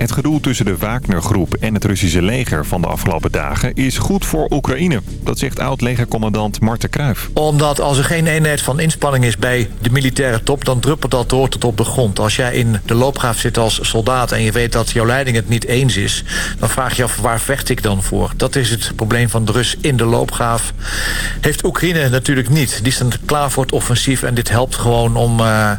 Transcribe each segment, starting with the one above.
Het gedoe tussen de Wagner-groep en het Russische leger van de afgelopen dagen is goed voor Oekraïne. Dat zegt oud-legercommandant Marten Kruijf. Omdat als er geen eenheid van inspanning is bij de militaire top... dan druppelt dat door tot op de grond. Als jij in de loopgraaf zit als soldaat en je weet dat jouw leiding het niet eens is... dan vraag je af waar vecht ik dan voor? Dat is het probleem van de Rus in de loopgraaf. Heeft Oekraïne natuurlijk niet. Die staan klaar voor het offensief en dit helpt gewoon om uh,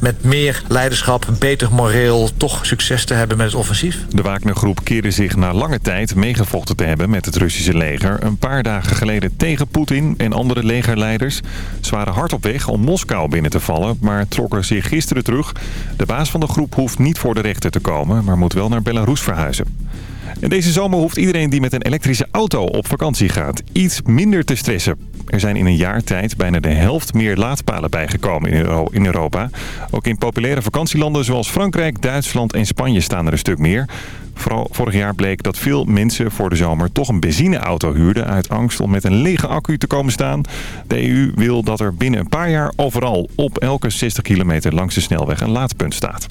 met meer leiderschap, beter moreel... toch succes te hebben met het offensief. De Wagner-groep keerde zich na lange tijd meegevochten te hebben met het Russische leger. Een paar dagen geleden tegen Poetin en andere legerleiders. Ze waren hard op weg om Moskou binnen te vallen, maar trokken zich gisteren terug. De baas van de groep hoeft niet voor de rechter te komen, maar moet wel naar Belarus verhuizen. En deze zomer hoeft iedereen die met een elektrische auto op vakantie gaat iets minder te stressen. Er zijn in een jaar tijd bijna de helft meer laadpalen bijgekomen in Europa. Ook in populaire vakantielanden zoals Frankrijk, Duitsland en Spanje staan er een stuk meer. Vooral vorig jaar bleek dat veel mensen voor de zomer toch een benzineauto huurden... uit angst om met een lege accu te komen staan. De EU wil dat er binnen een paar jaar overal op elke 60 kilometer langs de snelweg een laadpunt staat.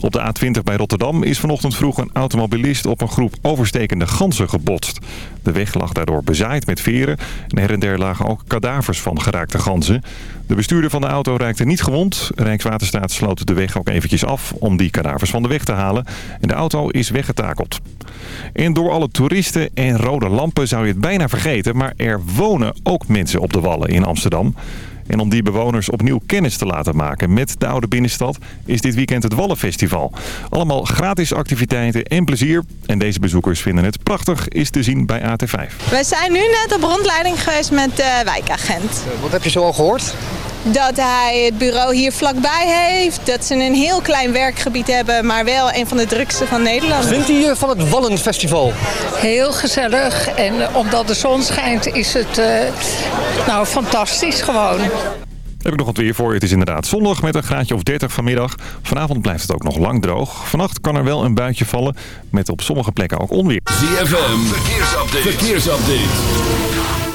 Op de A20 bij Rotterdam is vanochtend vroeg een automobilist op een groep overstekende ganzen gebotst. De weg lag daardoor bezaaid met veren en her en der lagen ook kadavers van geraakte ganzen. De bestuurder van de auto raakte niet gewond. Rijkswaterstaat sloot de weg ook eventjes af om die kadavers van de weg te halen. En de auto is weggetakeld. En door alle toeristen en rode lampen zou je het bijna vergeten... maar er wonen ook mensen op de Wallen in Amsterdam. En om die bewoners opnieuw kennis te laten maken met de oude binnenstad... is dit weekend het Wallenfestival. Allemaal gratis activiteiten en plezier. En deze bezoekers vinden het prachtig, is te zien bij AT5. We zijn nu net op rondleiding geweest met de wijkagent. Wat heb je zo al gehoord? Dat hij het bureau hier vlakbij heeft. Dat ze een heel klein werkgebied hebben, maar wel een van de drukste van Nederland. Wat vindt u van het Wallenfestival? Heel gezellig. En omdat de zon schijnt is het uh, nou, fantastisch gewoon. Heb ik nog wat weer voor je. Het is inderdaad zondag met een graadje of 30 vanmiddag. Vanavond blijft het ook nog lang droog. Vannacht kan er wel een buitje vallen. Met op sommige plekken ook onweer. ZFM, verkeersupdate. verkeersupdate.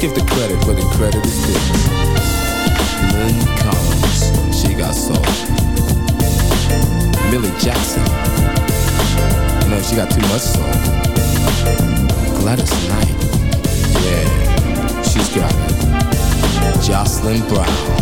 Let's give the credit where the credit is due. Lynn Collins, she got soul. Millie Jackson, no, she got too much soul. Gladys Knight, yeah, she's got it. Jocelyn Brown.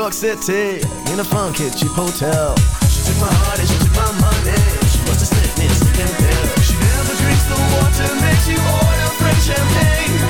York City in a funky cheap hotel. She took my heart and she took my money. She must have slipped me a sleeping pill. She never drinks the water, makes you order French champagne.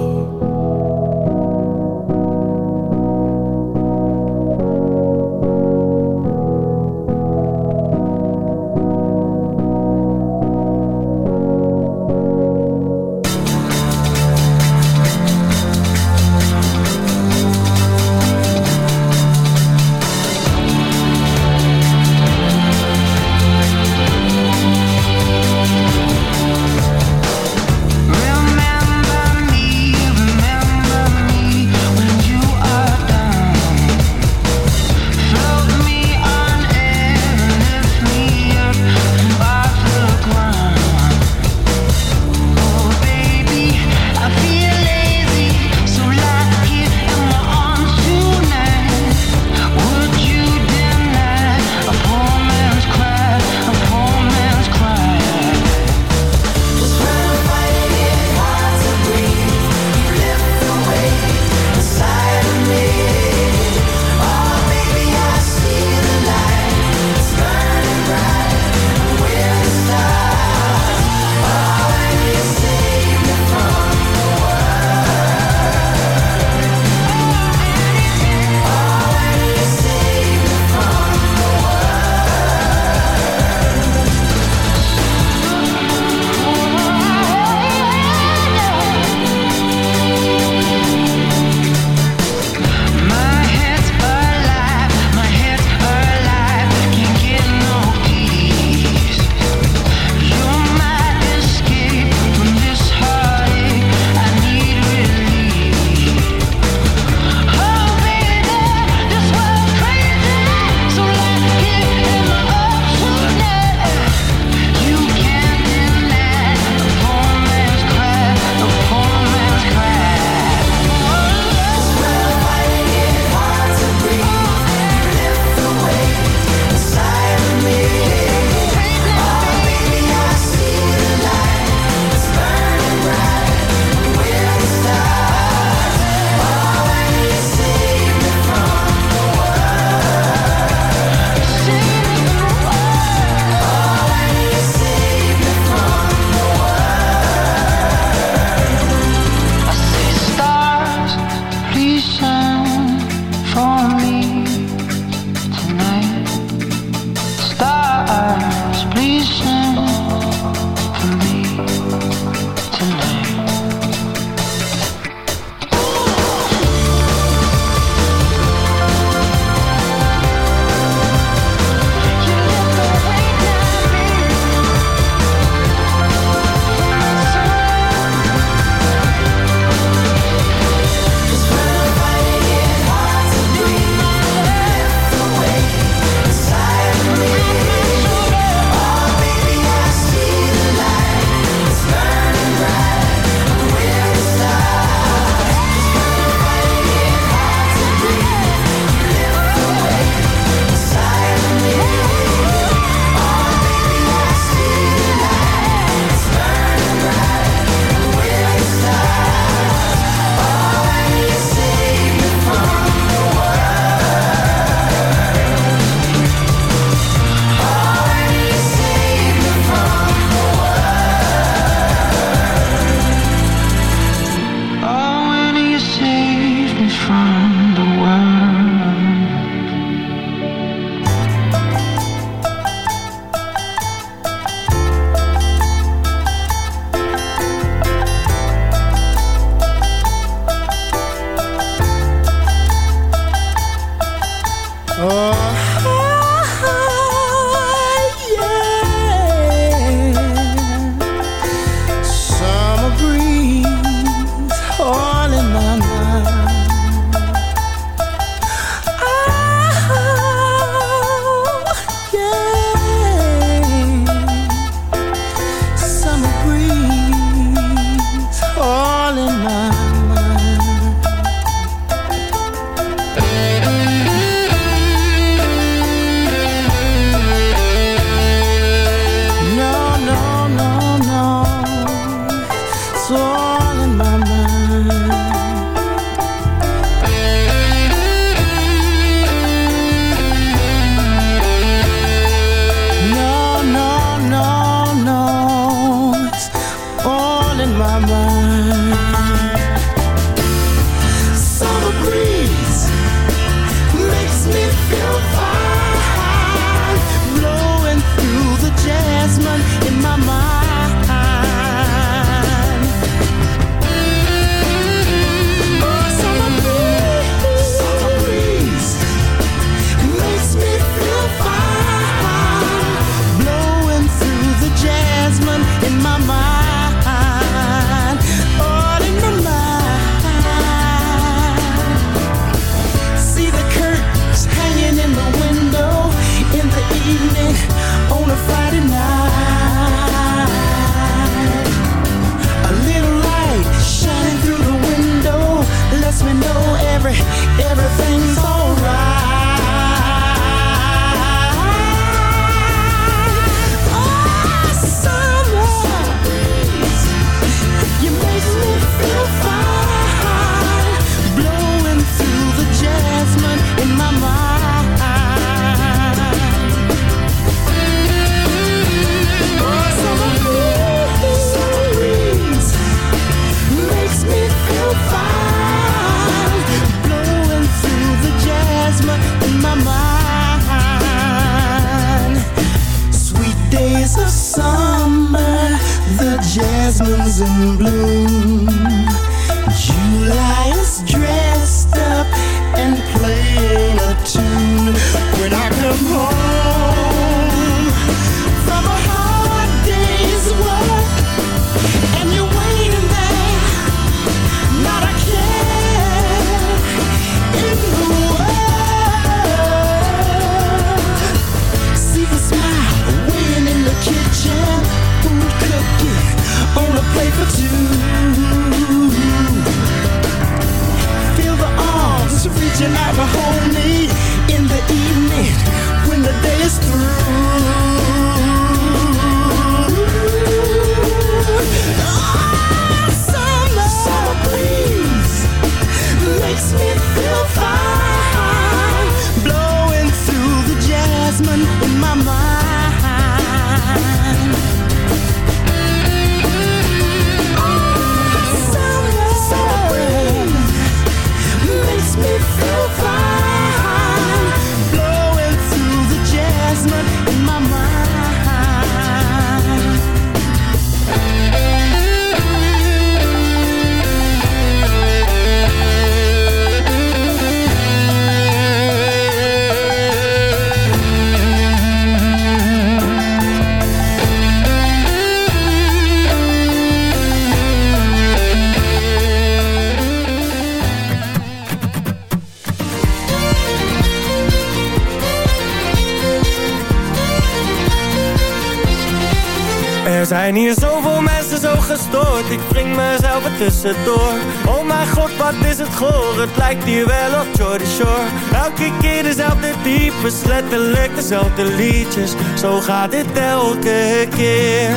Er zijn hier zoveel mensen zo gestoord. Ik breng mezelf er tussendoor. Oh mijn god, wat is het goor? Het lijkt hier wel op Jordy Shore. Elke keer dezelfde types Letterlijk dezelfde liedjes. Zo gaat dit elke keer.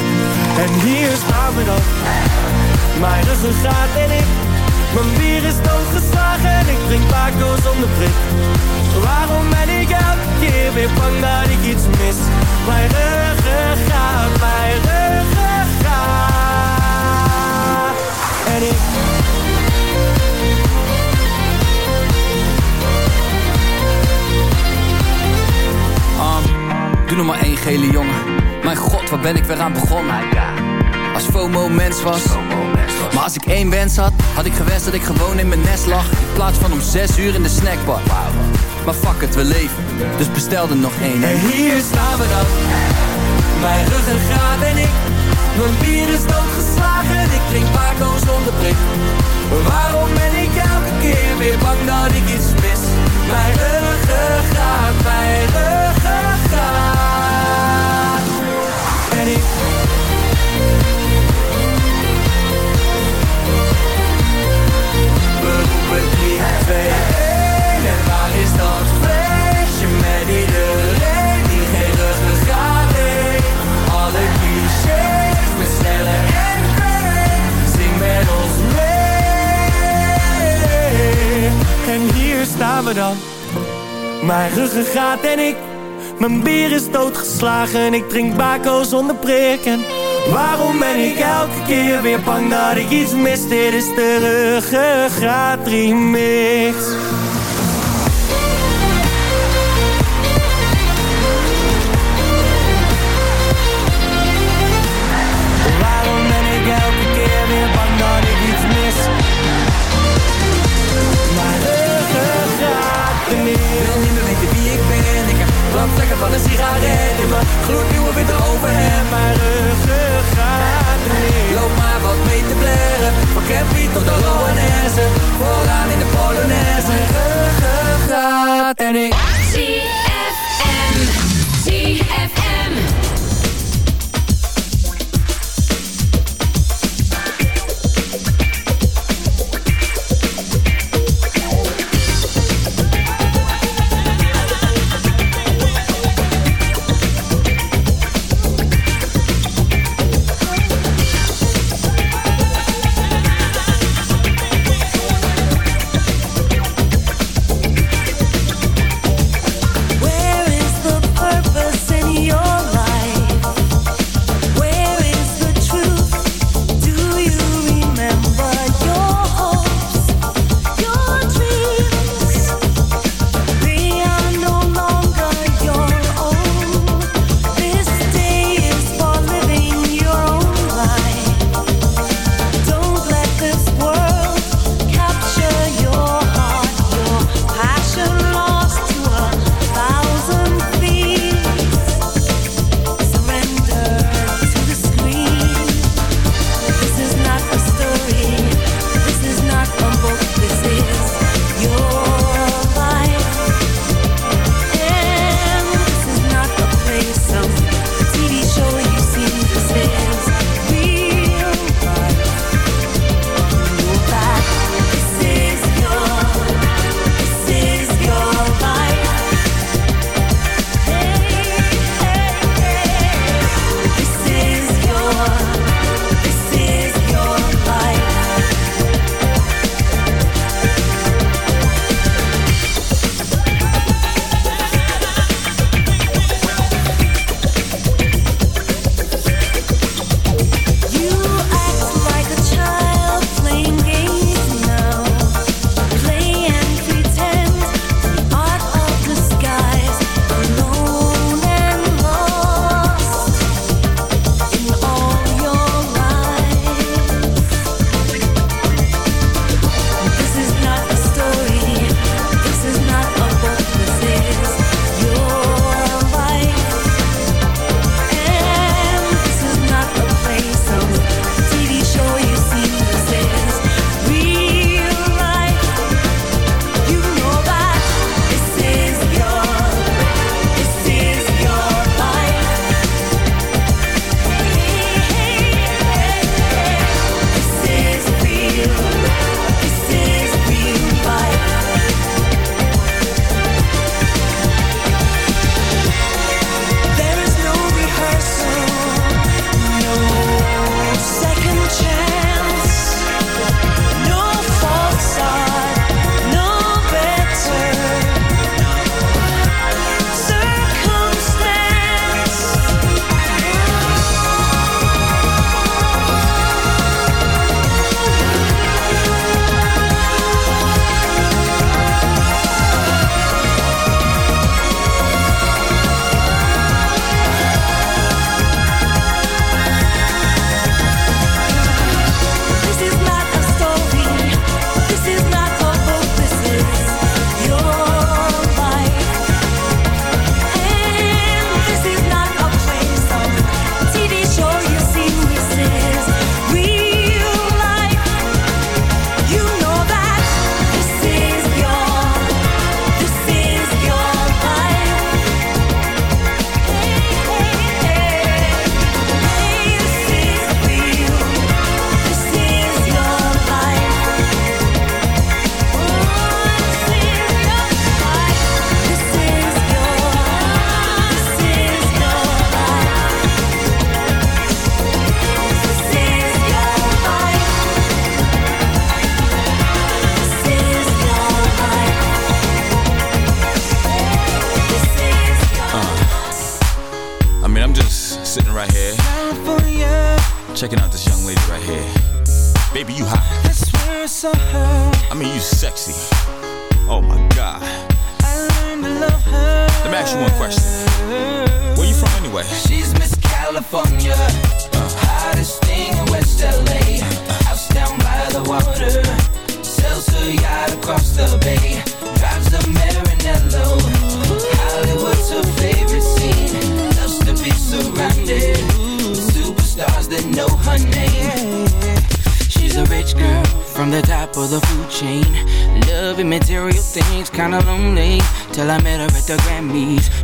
En hier staan we dan. Mijn ruggengraat en ik Mijn bier is doodgeslagen En ik drink Paco zonder prik Waarom ben ik elke keer weer bang dat ik iets mis? Mijn ruggengraat, mijn ruggengraat. En ik... Um, doe nog maar één gele jongen. Mijn god, waar ben ik weer aan begonnen? Als FOMO mens was. Maar als ik één wens had, had ik gewenst dat ik gewoon in mijn nest lag. In plaats van om zes uur in de snackbar. Maar fuck het, we leven. Dus bestel er nog één. En hier staan we dan. Mijn ruggengraat en ik. Mijn bier is doodgeslagen. Ik drink Paco zonder. Waarom ben ik elke keer weer bang dat ik iets mis? Mijn ruggengraat, mijn ruggengraat. 3, 2, 1 En waar is dat feestje met iedereen die geen ruggengraat heeft? Alle clichés met sneller en kwijt Zing met ons mee En hier staan we dan. Mijn ruggengraat en ik. Mijn bier is doodgeslagen, ik drink bako zonder prik En waarom ben ik elke keer weer bang dat ik iets mis? Dit is de ruggengraat Waarom ben ik elke keer weer bang dat ik iets mis? Mijn ruggengraat remix wil niet meer weten wie ik ben. Ik heb brandvlekken van een sigaret in mijn gloednieuwe witte overhemd. Mijn remix Loop maar wat mee te blaren. Van Campy tot de Loanesse. Vooraan in de Polonaise. Ruggengraat en ik. ZFM.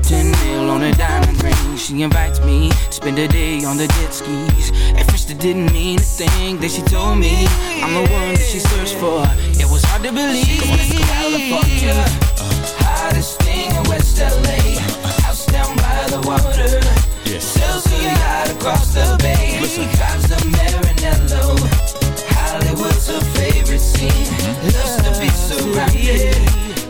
10 mil on a diamond ring. She invites me to spend a day on the jet skis. At first, it didn't mean a thing. Then she told me I'm the one that she searched for. It was hard to believe. California, uh, hottest thing in West LA. House down by the water. Sells her yacht across the bay. Drives the Maranello. Hollywood's her favorite scene. Loves to be surrounded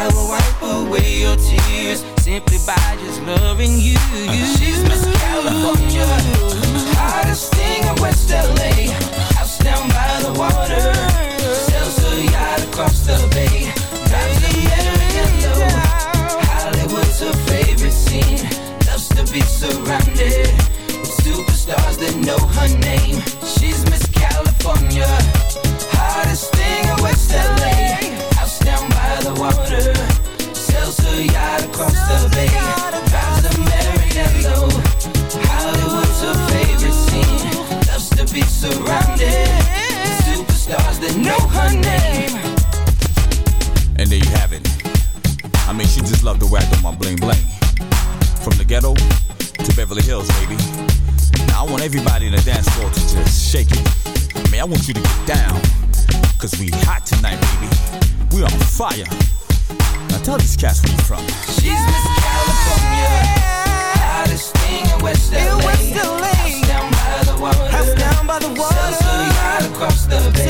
I will wipe away your tears simply by just loving you. She's Miss California, hottest thing in West LA. House down by the water, sells her yacht across the bay. Drives the Maranello. Hollywood's her favorite scene. Loves to be surrounded with superstars that know her name. She's Miss California, hottest thing in West LA. House down by the water, sells her yacht across the bay. Drives the Maranello. Hollywood's her favorite scene. Loves to be surrounded superstars that know her name. And there you have it. I mean, she just loved the way I do my bling bling. From the ghetto to Beverly Hills, baby. Now I want everybody in the dance floor to just shake it. I mean, I want you to get down. Cause we hot tonight, baby. We on fire. Now tell these cats where you from. She's Miss California, hottest thing in West LA. House down by the water, House down by the water. sells her yacht across the bay.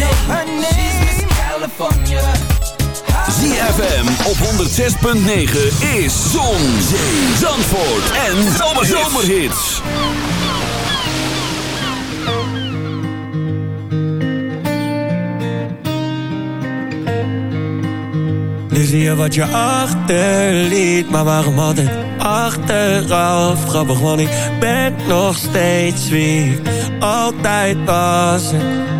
Know her name. She's Miss California. ZFM op 106.9 is Zon, Zee, Zandvoort en Zomerhits. Nu zie je wat je achterliet, maar waarom altijd achteraf? Grappig, want ik ben nog steeds wie ik altijd was. En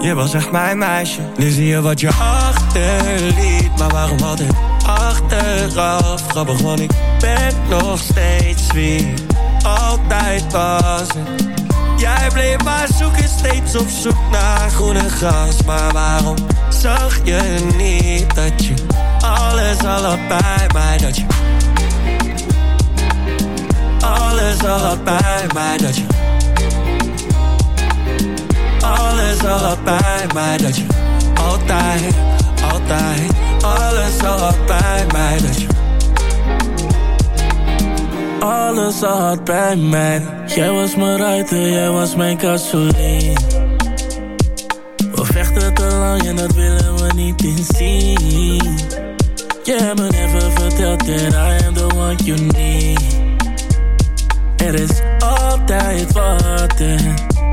je was echt mijn meisje. Nu zie je wat je achterliet, maar waarom altijd achteraf? Grappig, want ik ben nog steeds wie altijd was. Jij bleef maar zoeken, steeds op zoek naar groene gras. Maar waarom zag je niet dat je alles al had bij mij? Dat je alles al had bij mij, dat je alles al bij mij, dat je altijd, altijd, alles al bij mij, dat je alles al had bij mij. Jij was mijn ruiter, jij was mijn gasoline. We vechten te lang en dat willen we niet inzien. Je hebt me never verteld that I am the one you need. Er is altijd wat en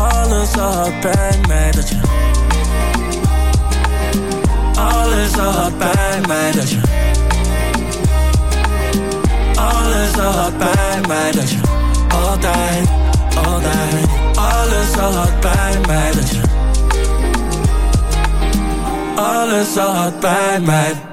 alles had bij mij? Dat je alles had bij mij? Dat je alles had bij mij? Dat je altijd, altijd alles had bij mij? Dat je alles had bij mij?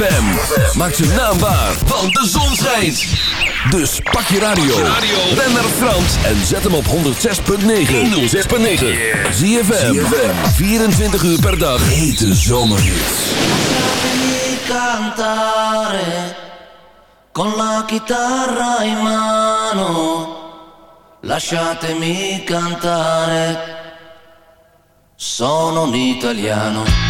ZFM. Maak zijn naam waar, want de zon schijnt. Dus pak je radio. Ben naar Frans en zet hem op 106.9. 106.9. ZFM. 24 uur per dag. Hete zomerhits. cantare con la chitarra in mano. Lasciatemi cantare, sono un italiano.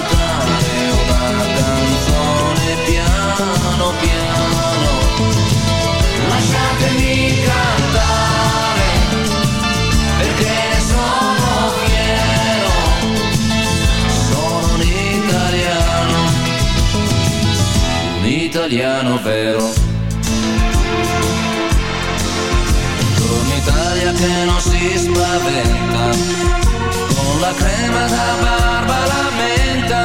italiano vero. Buongiorno Italia che non si spaventa, con la crema da barba la menta,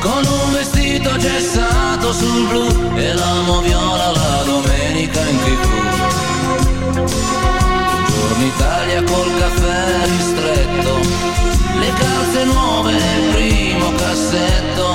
con un vestito gessato sul blu e l'amo viola la domenica in tv. Buongiorno Italia col caffè ristretto, le calze nuove nel primo cassetto,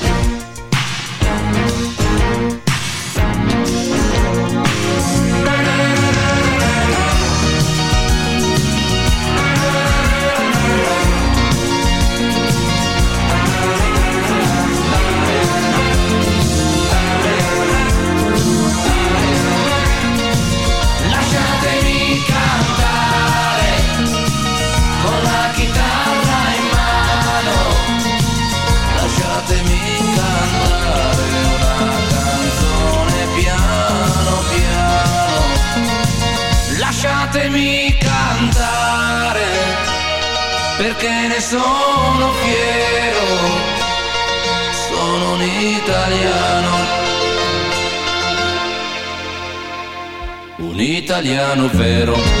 italiano vero.